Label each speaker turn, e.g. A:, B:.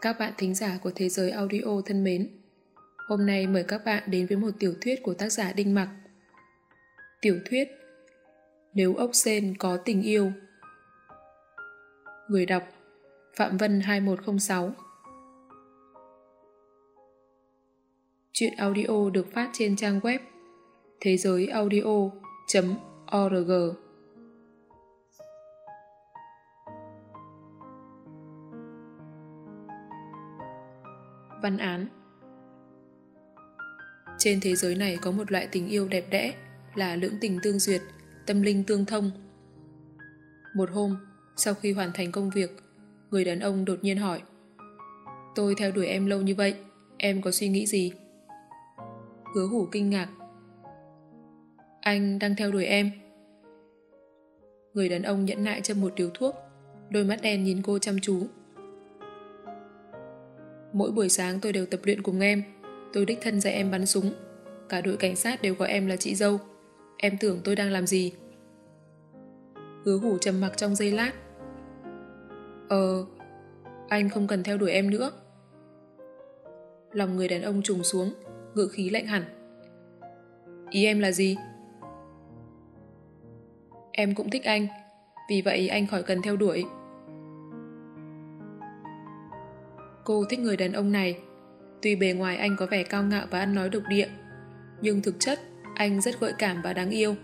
A: Các bạn thính giả của Thế giới audio thân mến, hôm nay mời các bạn đến với một tiểu thuyết của tác giả Đinh Mặc. Tiểu thuyết Nếu ốc sen có tình yêu. Người đọc Phạm Vân 2106 Chuyện audio được phát trên trang web thế giới audio.org Văn án Trên thế giới này có một loại tình yêu đẹp đẽ là lưỡng tình tương duyệt, tâm linh tương thông. Một hôm, sau khi hoàn thành công việc, người đàn ông đột nhiên hỏi Tôi theo đuổi em lâu như vậy, em có suy nghĩ gì? Hứa hủ kinh ngạc Anh đang theo đuổi em Người đàn ông nhẫn nại châm một điếu thuốc Đôi mắt đen nhìn cô chăm chú Mỗi buổi sáng tôi đều tập luyện cùng em. Tôi đích thân dạy em bắn súng. Cả đội cảnh sát đều gọi em là chị dâu. Em tưởng tôi đang làm gì? Hứa hủ trầm mặc trong giây lát. Ờ Anh không cần theo đuổi em nữa. Lòng người đàn ông trùng xuống Ngự khí lạnh hẳn. Ý em là gì? Em cũng thích anh. Vì vậy anh khỏi cần theo đuổi. Cô thích người đàn ông này. Tuy bề ngoài anh có vẻ cao ngạo và ăn nói độc địa, nhưng thực chất anh rất gợi cảm và đáng yêu.